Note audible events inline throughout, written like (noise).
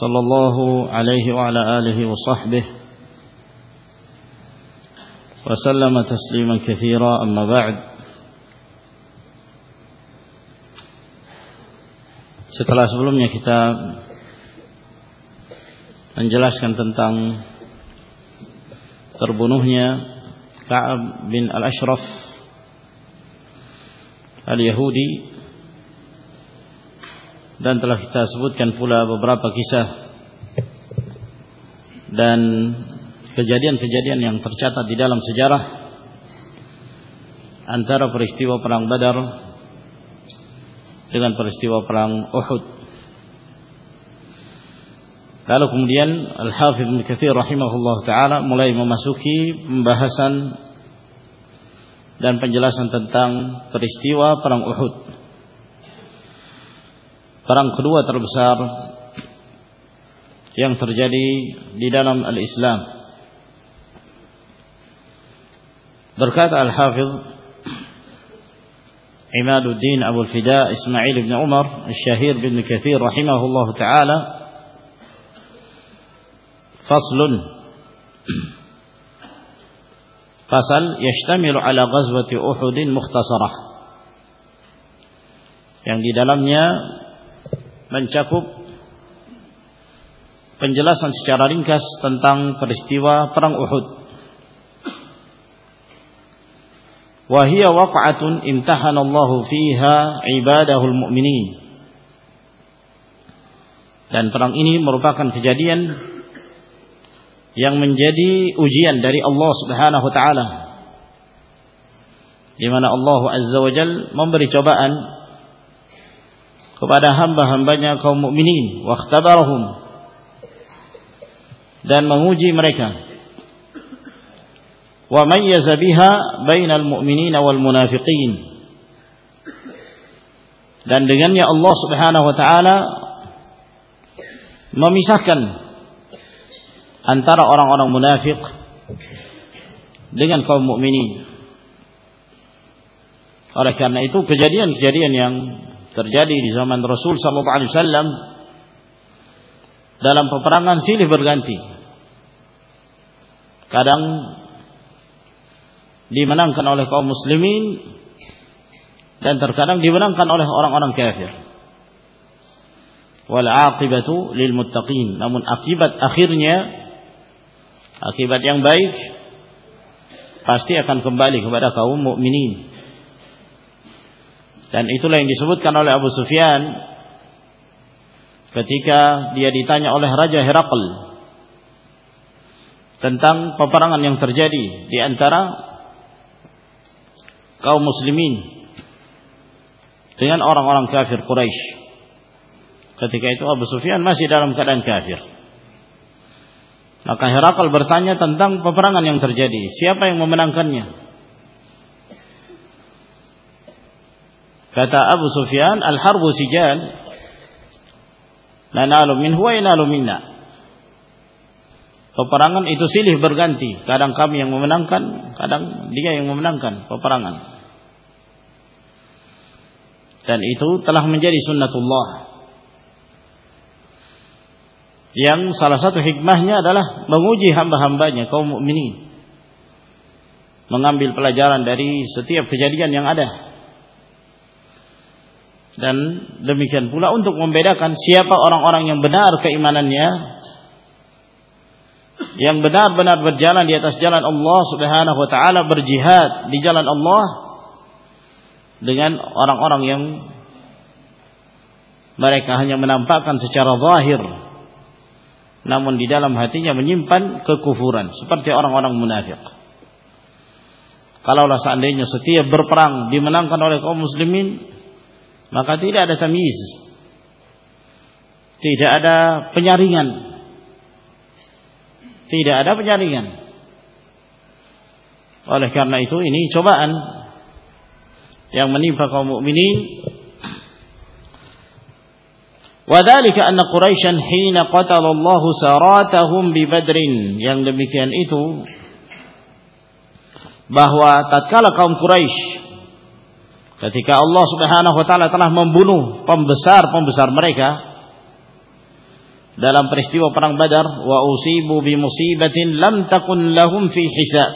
صلى الله عليه وعلى آله وصحبه وسلم تسليما كثيرا أما بعد Setelah sebelumnya kita menjelaskan tentang terbunuhnya Ka'ab bin Al-Ashraf Al-Yahudi dan telah kita sebutkan pula beberapa kisah dan kejadian-kejadian yang tercatat di dalam sejarah antara peristiwa perang Badar dengan peristiwa perang Uhud. Lalu kemudian Al-Hafidh Ibn Kathir rahimahullah taala mulai memasuki pembahasan dan penjelasan tentang peristiwa perang Uhud perang kedua terbesar yang terjadi di dalam al-Islam. Berkata Al-Hafidh Imaduddin Abu Fida Ismail bin Umar Al-Syahir bin Kathir rahimahullah taala Faslun Fasal yashtamilu ala ghazwati Uhudin mukhtasarah yang di dalamnya mencakup penjelasan secara ringkas tentang peristiwa perang Uhud. Wahia waqa'atun imtahanallahu fiha ibadahul mu'minin. Dan perang ini merupakan kejadian yang menjadi ujian dari Allah Subhanahu wa taala. Di mana Allah Azza wa Jalla memberi cobaan kepada hamba-hambanya kaum mukminin wakhtabarahum dan menguji mereka. Wa mayyaza biha bainal mu'minin wal munafiqin. Dan dengannya Allah Subhanahu wa taala memisahkan antara orang-orang munafik dengan kaum mukminin. Oleh karena itu kejadian-kejadian yang terjadi di zaman Rasul sallallahu alaihi wasallam dalam peperangan silih berganti. Kadang dimenangkan oleh kaum muslimin dan terkadang dimenangkan oleh orang-orang kafir. Wal aqibatu lil muttaqin. Namun akibat akhirnya akibat yang baik pasti akan kembali kepada kaum mukminin. Dan itulah yang disebutkan oleh Abu Sufyan ketika dia ditanya oleh Raja Herakl tentang peperangan yang terjadi di antara kaum muslimin dengan orang-orang kafir Quraisy. Ketika itu Abu Sufyan masih dalam keadaan kafir. Maka Herakl bertanya tentang peperangan yang terjadi, siapa yang memenangkannya? Kata Abu Sufyan, al-harbu sijal. Nanalu minhu wa yanalu minna. Peperangan itu silih berganti. Kadang kami yang memenangkan, kadang dia yang memenangkan peperangan. Dan itu telah menjadi sunnatullah. Yang salah satu hikmahnya adalah menguji hamba-hambanya kaum mukminin. Mengambil pelajaran dari setiap kejadian yang ada dan demikian pula untuk membedakan siapa orang-orang yang benar keimanannya yang benar-benar berjalan di atas jalan Allah Subhanahu wa taala berjihad di jalan Allah dengan orang-orang yang mereka hanya menampakkan secara zahir namun di dalam hatinya menyimpan kekufuran seperti orang-orang munafik. Kalaulah seandainya setiap berperang dimenangkan oleh kaum muslimin maka tidak ada tamyiz tidak ada penyaringan Tidak ada penyaringan. Oleh karena itu ini cobaan yang menimpa kaum mukminin. Anna Quraisyan hina qatala Allah saratahum bi Badrin. Yang demikian itu bahwa tatkala kaum Quraisy ketika Allah Subhanahu wa taala telah membunuh pembesar-pembesar mereka dalam peristiwa perang Badar wa usibu bi musibatin lam takun lahum fi hisab.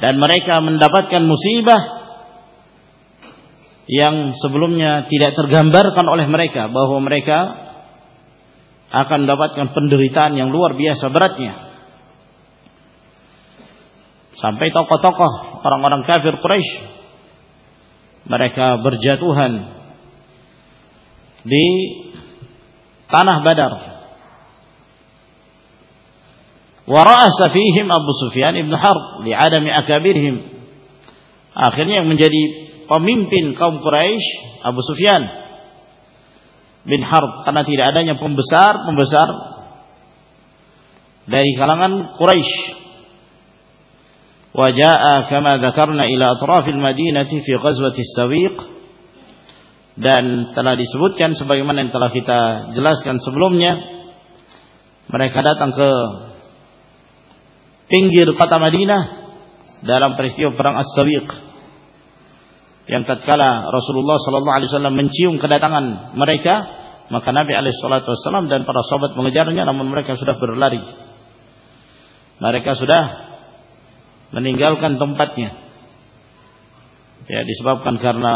Dan mereka mendapatkan musibah yang sebelumnya tidak tergambarkan oleh mereka bahwa mereka akan mendapatkan penderitaan yang luar biasa beratnya. Sampai tokoh-tokoh orang-orang kafir Quraisy mereka berjatuhan di tanah Badar. Wa ra'asa fihim Abu Sufyan ibn Harb li'adami akabirhim. Akhirnya yang menjadi pemimpin kaum Quraisy Abu Sufyan bin Harb karena tidak adanya pembesar-pembesar dari kalangan Quraisy. وجاء كما ذكرنا إلى أطراف المدينة في غزوة السويق dan telah disebutkan sebagaimana yang telah kita jelaskan sebelumnya mereka datang ke pinggir kota Madinah dalam peristiwa perang As-Sawiq yang tatkala Rasulullah sallallahu alaihi wasallam mencium kedatangan mereka maka Nabi alaihi salatu wasallam dan para sahabat mengejarnya namun mereka sudah berlari mereka sudah meninggalkan tempatnya. Ya disebabkan karena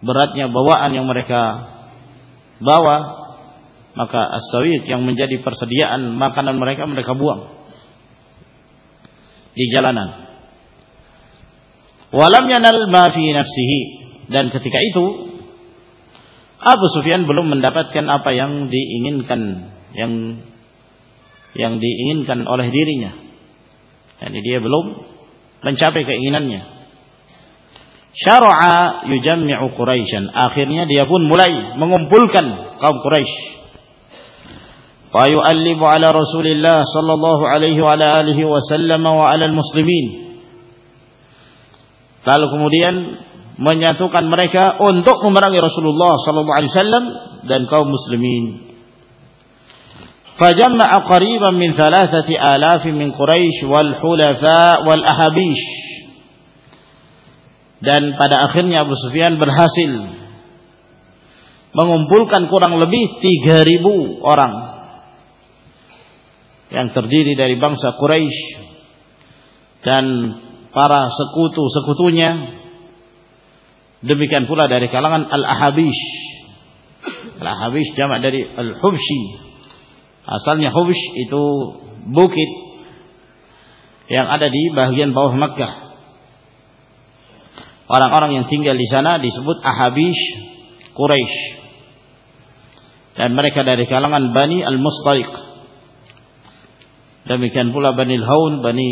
beratnya bawaan yang mereka bawa maka as yang menjadi persediaan makanan mereka mereka buang di jalanan. Walam yanal ma fi nafsihi. Dan ketika itu Abu Sufyan belum mendapatkan apa yang diinginkan yang yang diinginkan oleh dirinya jadi dia belum mencapai keinginannya syara'a yujammi'u Quraisyan. Akhirnya dia pun mulai mengumpulkan kaum Quraisy. Wa yu'allibu ala Rasulillah sallallahu alaihi wa ala alihi wasallam wa ala muslimin. Lalu kemudian menyatukan mereka untuk memerangi Rasulullah sallallahu alaihi wasallam dan kaum muslimin. فجمع قريبا من ثلاثة آلاف من قريش والحلفاء والأحابيش dan pada akhirnya Abu Sufyan berhasil mengumpulkan kurang lebih 3000 orang yang terdiri dari bangsa Quraisy dan para sekutu-sekutunya demikian pula dari kalangan Al-Ahabish Al-Ahabish jamak dari Al-Hubshi asalnya Hubsh itu bukit yang ada di bagian bawah Makkah. Orang-orang yang tinggal di sana disebut Ahabish Quraisy dan mereka dari kalangan Bani Al-Mustaliq demikian pula Bani Al-Haun Bani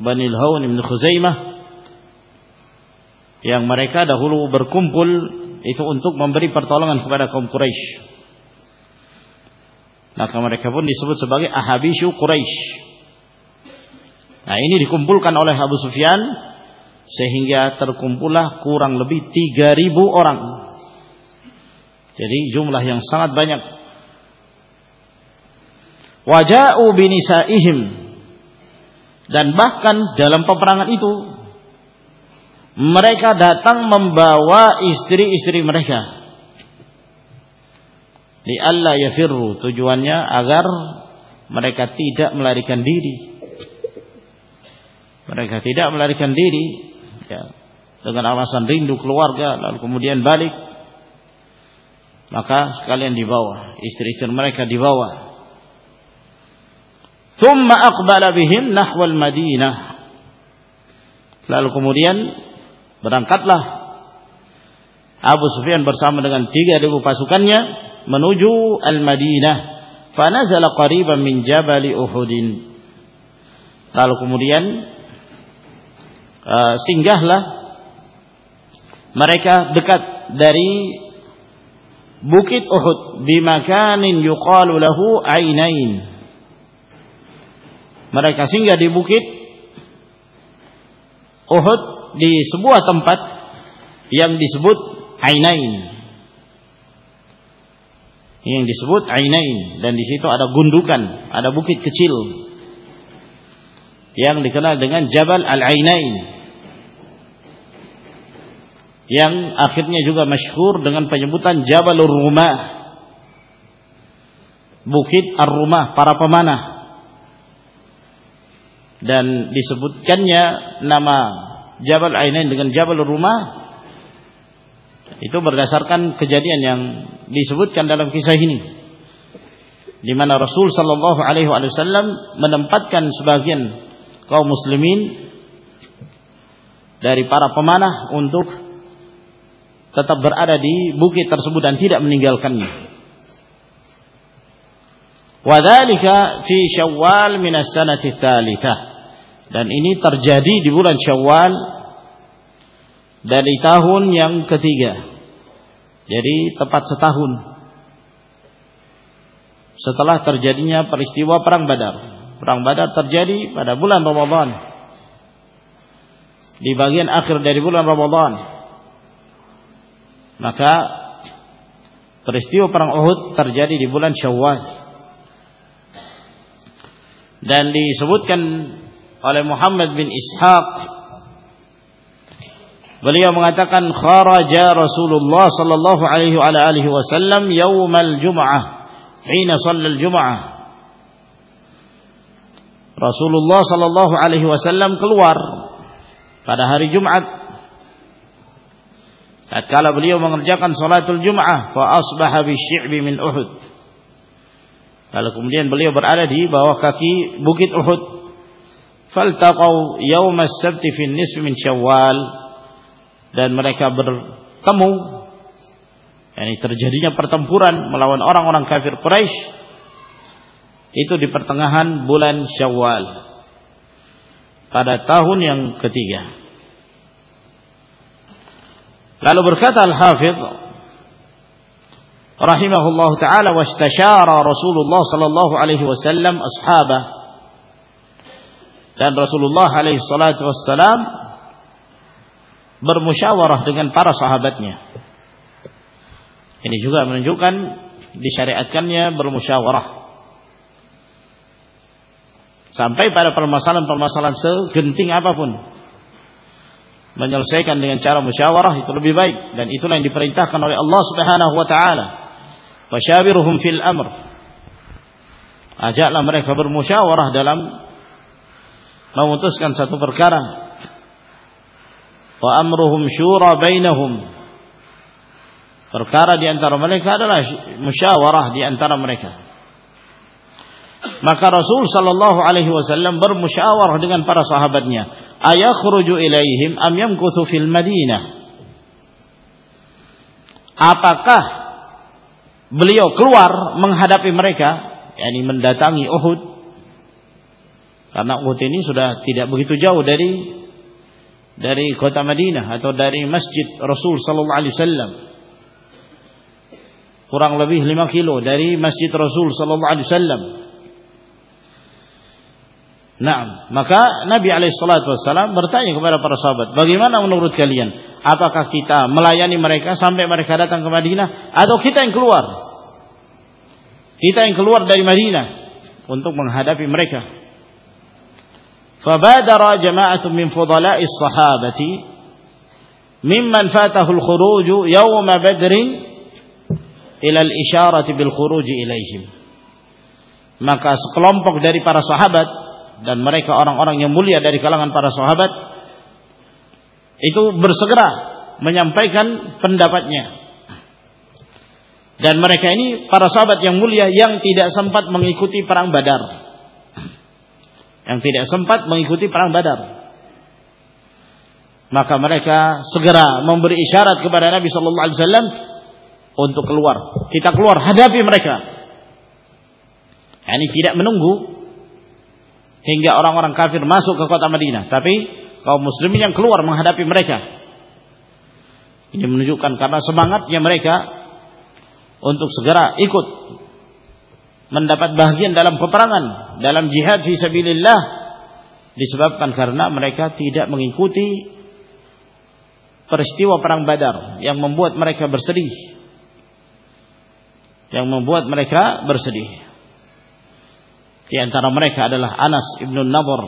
Bani Al-Haun Ibn Khuzaimah yang mereka dahulu berkumpul itu untuk memberi pertolongan kepada kaum Quraisy maka mereka pun disebut sebagai Ahabishu Quraisy nah ini dikumpulkan oleh Abu Sufyan sehingga terkumpullah kurang lebih 3000 orang. Jadi jumlah yang sangat banyak. Waja'u binisaihim dan bahkan dalam peperangan itu mereka datang membawa istri-istri mereka. Di Allah yafirru tujuannya agar mereka tidak melarikan diri. Mereka tidak melarikan diri ya, dengan alasan rindu keluarga lalu kemudian balik. Maka sekalian dibawa istri-istri mereka dibawa thumma aqbala bihim nahwal madinah. Lalu kemudian berangkatlah Abu Sufyan bersama dengan 3000 pasukannya menuju Al-Madinah. Fanazala qariban min jabali Uhudin. Lalu kemudian uh, singgahlah mereka dekat dari bukit Uhud. Di makanin yuqalu lahu ainain mereka singgah di bukit Uhud di sebuah tempat yang disebut Ainain. Yang disebut Ainain dan di situ ada gundukan, ada bukit kecil yang dikenal dengan Jabal Al-Ainain. Yang akhirnya juga masyhur dengan penyebutan Jabalur Rumah. Bukit Ar-Rumah, para pemanah dan disebutkannya nama Jabal Ainain dengan Jabal Rumah itu berdasarkan kejadian yang disebutkan dalam kisah ini di mana Rasul sallallahu alaihi wasallam menempatkan sebagian kaum muslimin dari para pemanah untuk tetap berada di bukit tersebut dan tidak meninggalkannya. Wadhalika fi Syawal min as-sanati dan ini terjadi di bulan Syawal dari tahun yang ketiga. Jadi tepat setahun setelah terjadinya peristiwa perang Badar. Perang Badar terjadi pada bulan Ramadan. Di bagian akhir dari bulan Ramadan. Maka peristiwa perang Uhud terjadi di bulan Syawal. Dan disebutkan oleh Muhammad bin Ishaq beliau mengatakan kharaja Rasulullah sallallahu alaihi wa alihi wasallam yaumal jum'ah hina shallal jum'ah. Rasulullah sallallahu alaihi wasallam keluar pada hari Jumat. Tatkala beliau mengerjakan salatul Jum'ah fa asbaha bisy'bi min Uhud. Lalu kemudian beliau berada di bawah kaki bukit Uhud. Faltaqau yaum as-sabt fi nisf min Syawal dan mereka bertemu. Yakni terjadinya pertempuran melawan orang-orang kafir Quraisy. Itu di pertengahan bulan Syawal. Pada tahun yang ketiga. Lalu berkata Al-Hafidh rahimahullah taala wastashara Rasulullah sallallahu alaihi wasallam ashabah. Dan Rasulullah alaihi salatu wassalam bermusyawarah dengan para sahabatnya. Ini juga menunjukkan disyariatkannya bermusyawarah. Sampai pada permasalahan-permasalahan segenting apa pun. Menyelesaikan dengan cara musyawarah itu lebih baik dan itulah yang diperintahkan oleh Allah Subhanahu wa taala. Wasyawiruhum fil amr. Ajaklah mereka bermusyawarah dalam memutuskan satu perkara wa amruhum syura bainahum. Perkara di antara mereka adalah musyawarah di antara mereka. Maka Rasul sallallahu alaihi wasallam bermusyawarah dengan para sahabatnya. Ayakhruju ilaihim am yamkuthu fil Madinah. Apakah beliau keluar menghadapi mereka yakni mendatangi Uhud? Karena Uhud ini sudah tidak begitu jauh dari dari kota Madinah atau dari masjid Rasul sallallahu alaihi wasallam. Kurang lebih 5 kilo dari masjid Rasul sallallahu alaihi wasallam. Nah, maka Nabi alaihi salatu wasallam bertanya kepada para sahabat, "Bagaimana menurut kalian? Apakah kita melayani mereka sampai mereka datang ke Madinah atau kita yang keluar?" Kita yang keluar dari Madinah untuk menghadapi mereka. فبادر جماعة من فضلاء الصحابة ممن فاته الخروج يوم بدر إلى الإشارة بالخروج إليهم maka sekelompok dari para sahabat dan mereka orang-orang yang mulia dari kalangan para sahabat itu bersegera menyampaikan pendapatnya dan mereka ini para sahabat yang mulia yang tidak sempat mengikuti perang Badar yang tidak sempat mengikuti perang Badar. Maka mereka segera memberi isyarat kepada Nabi sallallahu alaihi wasallam untuk keluar. Kita keluar hadapi mereka. Ini tidak menunggu hingga orang-orang kafir masuk ke kota Madinah, tapi kaum muslimin yang keluar menghadapi mereka. Ini menunjukkan karena semangatnya mereka untuk segera ikut mendapat bagian dalam peperangan, dalam jihad fi sabilillah disebabkan karena mereka tidak mengikuti peristiwa perang Badar yang membuat mereka bersedih. Yang membuat mereka bersedih. Di antara mereka adalah Anas ibn Nadhr,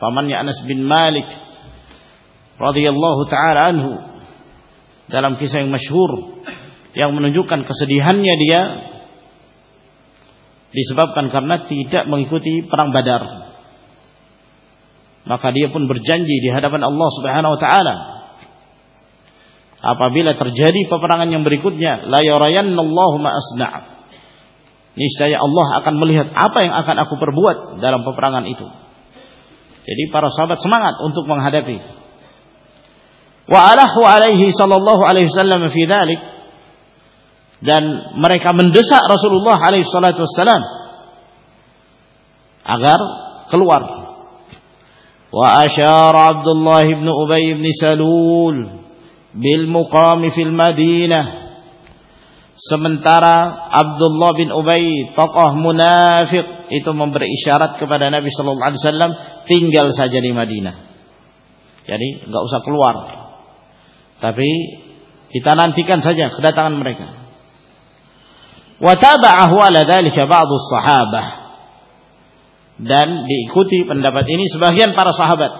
pamannya Anas bin Malik radhiyallahu taala anhu dalam kisah yang masyhur yang menunjukkan kesedihannya dia disebabkan karena tidak mengikuti perang Badar. Maka dia pun berjanji di hadapan Allah Subhanahu wa taala. Apabila terjadi peperangan yang berikutnya la yarayannallahu ma asna' niscaya Allah akan melihat apa yang akan aku perbuat dalam peperangan itu. Jadi para sahabat semangat untuk menghadapi. Wa alaihi sallallahu alaihi wasallam fi dan mereka mendesak Rasulullah alaihi wassalam agar keluar. Wa asyara Abdullah bin Ubay bin Salul bil muqami fil Madinah. Sementara Abdullah bin Ubay tokoh munafik itu memberi isyarat kepada Nabi sallallahu alaihi wasallam tinggal saja di Madinah. Jadi enggak usah keluar. Tapi kita nantikan saja kedatangan mereka. Watabahu ala dzalika ba'dhu sahabah. Dan diikuti pendapat ini sebagian para sahabat.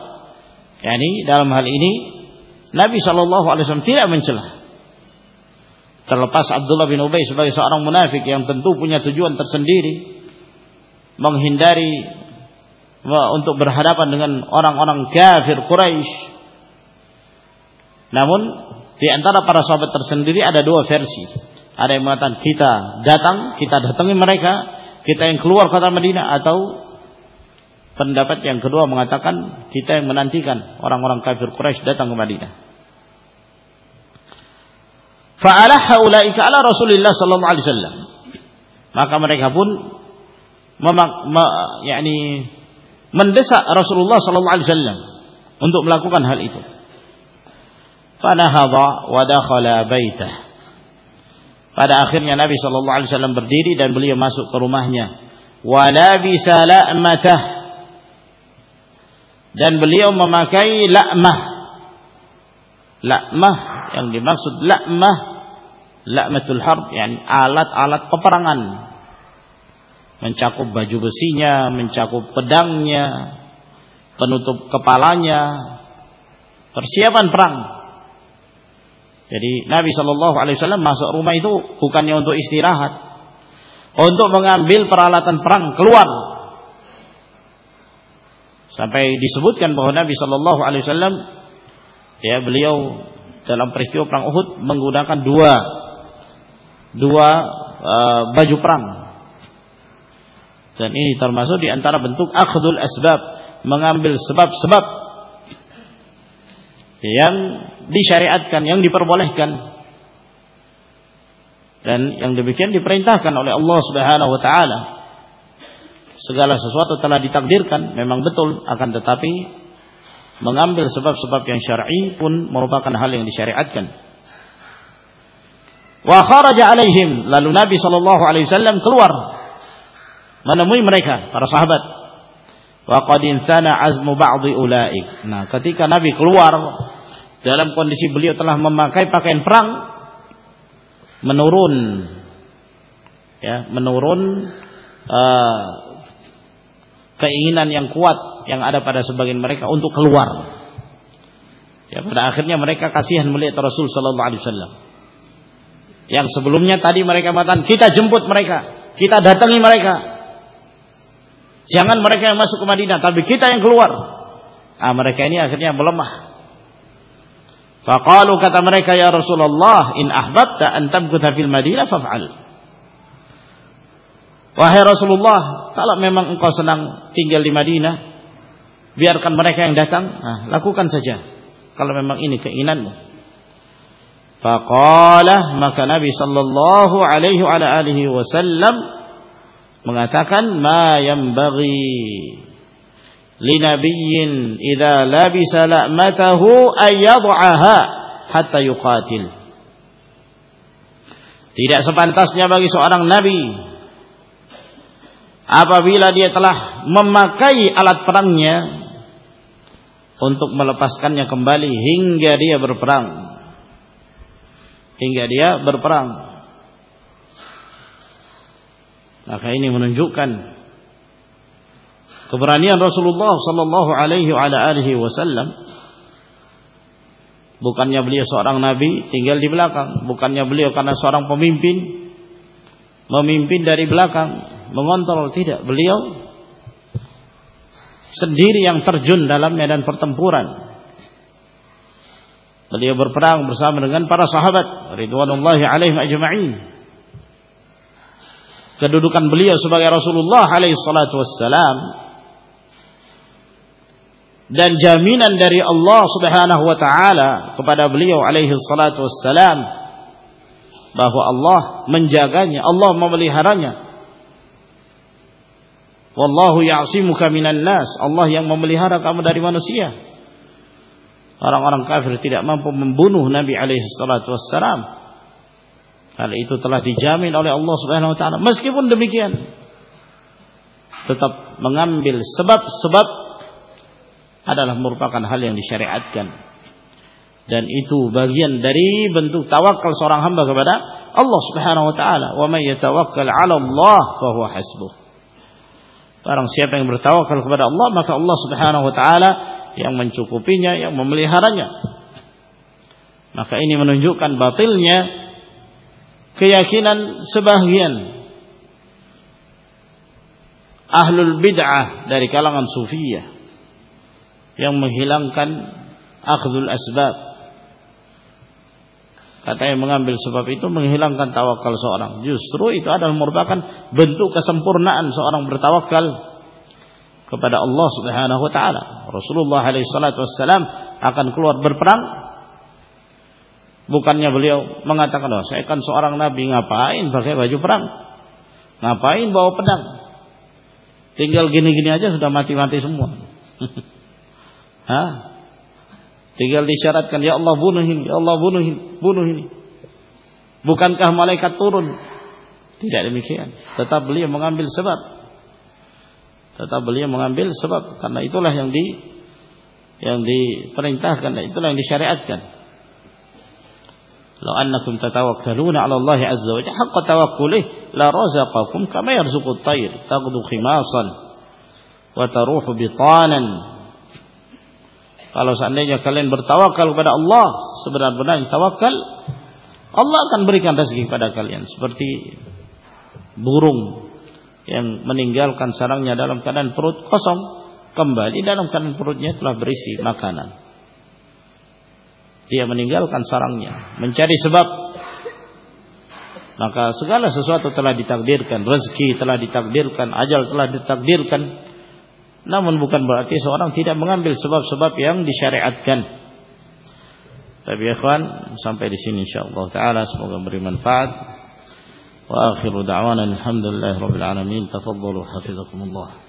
Yani dalam hal ini Nabi Shallallahu alaihi wasallam tidak mencela. Terlepas Abdullah bin Ubay sebagai seorang munafik yang tentu punya tujuan tersendiri menghindari untuk berhadapan dengan orang-orang kafir Quraisy. Namun di antara para sahabat tersendiri ada dua versi. Ada yang mengatakan kita datang, kita datangi mereka, kita yang keluar kota Madinah atau pendapat yang kedua mengatakan kita yang menantikan orang-orang kafir Quraisy datang ke Madinah. Fa'ala haulaika ala Rasulillah sallallahu alaihi wasallam. Maka mereka pun memak, me, yakni mendesak Rasulullah sallallahu alaihi wasallam untuk melakukan hal itu. Fanahadha wa dakhala baitah. Pada akhirnya Nabi Shallallahu Alaihi Wasallam berdiri dan beliau masuk ke rumahnya. La'matah dan beliau memakai la'mah. La'mah yang dimaksud la'mah la'matul harb yani alat-alat peperangan. Mencakup baju besinya, mencakup pedangnya, penutup kepalanya, persiapan perang. Jadi Nabi Shallallahu Alaihi Wasallam masuk rumah itu bukannya untuk istirahat, untuk mengambil peralatan perang keluar. Sampai disebutkan bahwa Nabi Shallallahu Alaihi Wasallam ya beliau dalam peristiwa perang Uhud menggunakan dua dua uh, baju perang dan ini termasuk di antara bentuk akhdul asbab mengambil sebab-sebab yang disyariatkan, yang diperbolehkan. Dan yang demikian diperintahkan oleh Allah Subhanahu wa taala. Segala sesuatu telah ditakdirkan, memang betul, akan tetapi mengambil sebab-sebab yang syar'i pun merupakan hal yang disyariatkan. Wa kharaja alaihim, lalu Nabi sallallahu alaihi wasallam keluar menemui mereka, para sahabat. Wa qad azmu ba'dhi ulaik. Nah, ketika Nabi keluar dalam kondisi beliau telah memakai pakaian perang menurun ya menurun uh, keinginan yang kuat yang ada pada sebagian mereka untuk keluar. Ya pada akhirnya mereka kasihan melihat Rasul sallallahu alaihi wasallam. Yang sebelumnya tadi mereka mengatakan kita jemput mereka kita datangi mereka. Jangan mereka yang masuk ke Madinah tapi kita yang keluar. Ah mereka ini akhirnya melemah Faqalu kata mereka ya Rasulullah in ahbabta an tabgutha fil Madinah faf'al. Wahai Rasulullah, kalau memang engkau senang tinggal di Madinah, biarkan mereka yang datang, nah, lakukan saja. Kalau memang ini keinginanmu. Maka Nabi sallallahu alaihi wa alihi wasallam mengatakan ma linabiyyin idza labisa la'matahu ayyad'aha hatta yuqatil. Tidak sepantasnya bagi seorang nabi apabila dia telah memakai alat perangnya untuk melepaskannya kembali hingga dia berperang hingga dia berperang maka ini menunjukkan keberanian Rasulullah sallallahu alaihi wasallam. Bukannya beliau seorang nabi tinggal di belakang. Bukannya beliau karena seorang pemimpin memimpin dari belakang mengontrol tidak. Beliau sendiri yang terjun dalam medan pertempuran. Beliau berperang bersama dengan para sahabat ridwanullahi alaihim ajma'in. Kedudukan beliau sebagai Rasulullah alaihi salatu wassalam dan jaminan dari Allah Subhanahu wa taala kepada beliau alaihi salatu wassalam bahwa Allah menjaganya, Allah memeliharanya Wallahu ya'simuka minan nas. Allah yang memelihara kamu dari manusia. Orang-orang kafir tidak mampu membunuh Nabi alaihi salatu wassalam. Hal itu telah dijamin oleh Allah Subhanahu wa taala. Meskipun demikian, tetap mengambil sebab-sebab adalah merupakan hal yang disyariatkan. Dan itu bagian dari bentuk tawakal seorang hamba kepada Allah Subhanahu wa taala. Wa may yatawakkal 'ala Allah fa huwa hasbuh. Barang siapa yang bertawakal kepada Allah maka Allah Subhanahu wa taala yang mencukupinya, yang memeliharanya. Maka ini menunjukkan batilnya keyakinan sebagian ahlul bid'ah dari kalangan sufiyah yang menghilangkan akhdul asbab Kata yang mengambil sebab itu menghilangkan tawakal seorang. Justru itu adalah merupakan bentuk kesempurnaan seorang bertawakal kepada Allah Subhanahu wa taala. Rasulullah alaihi salatu akan keluar berperang bukannya beliau mengatakan, "Oh, saya kan seorang nabi, ngapain pakai baju perang? Ngapain bawa pedang? Tinggal gini-gini aja sudah mati-mati semua." (laughs) Hah? Tinggal disyaratkan, ya Allah bunuh ini, ya Allah bunuh ini, bunuh ini. Bukankah malaikat turun? Tidak demikian. Tetap beliau mengambil sebab. Tetap beliau mengambil sebab karena itulah yang di yang diperintahkan, itulah yang disyariatkan. 'ala Allah 'azza wa jalla haqqa tawakkulih la razaqakum kama yarzuqut tayr taghdu khimasan wa taruhu bitanan kalau seandainya kalian bertawakal kepada Allah sebenar-benarnya tawakal, Allah akan berikan rezeki kepada kalian. Seperti burung yang meninggalkan sarangnya dalam keadaan perut kosong kembali dalam keadaan perutnya telah berisi makanan. Dia meninggalkan sarangnya, mencari sebab. Maka segala sesuatu telah ditakdirkan, rezeki telah ditakdirkan, ajal telah ditakdirkan namun bukan berarti seorang tidak mengambil sebab-sebab yang disyariatkan. Tapi ya kawan, sampai di sini insyaallah taala semoga beri manfaat. Wa akhiru da'wana alhamdulillahirabbil alamin. Tafadhalu hafizakumullah.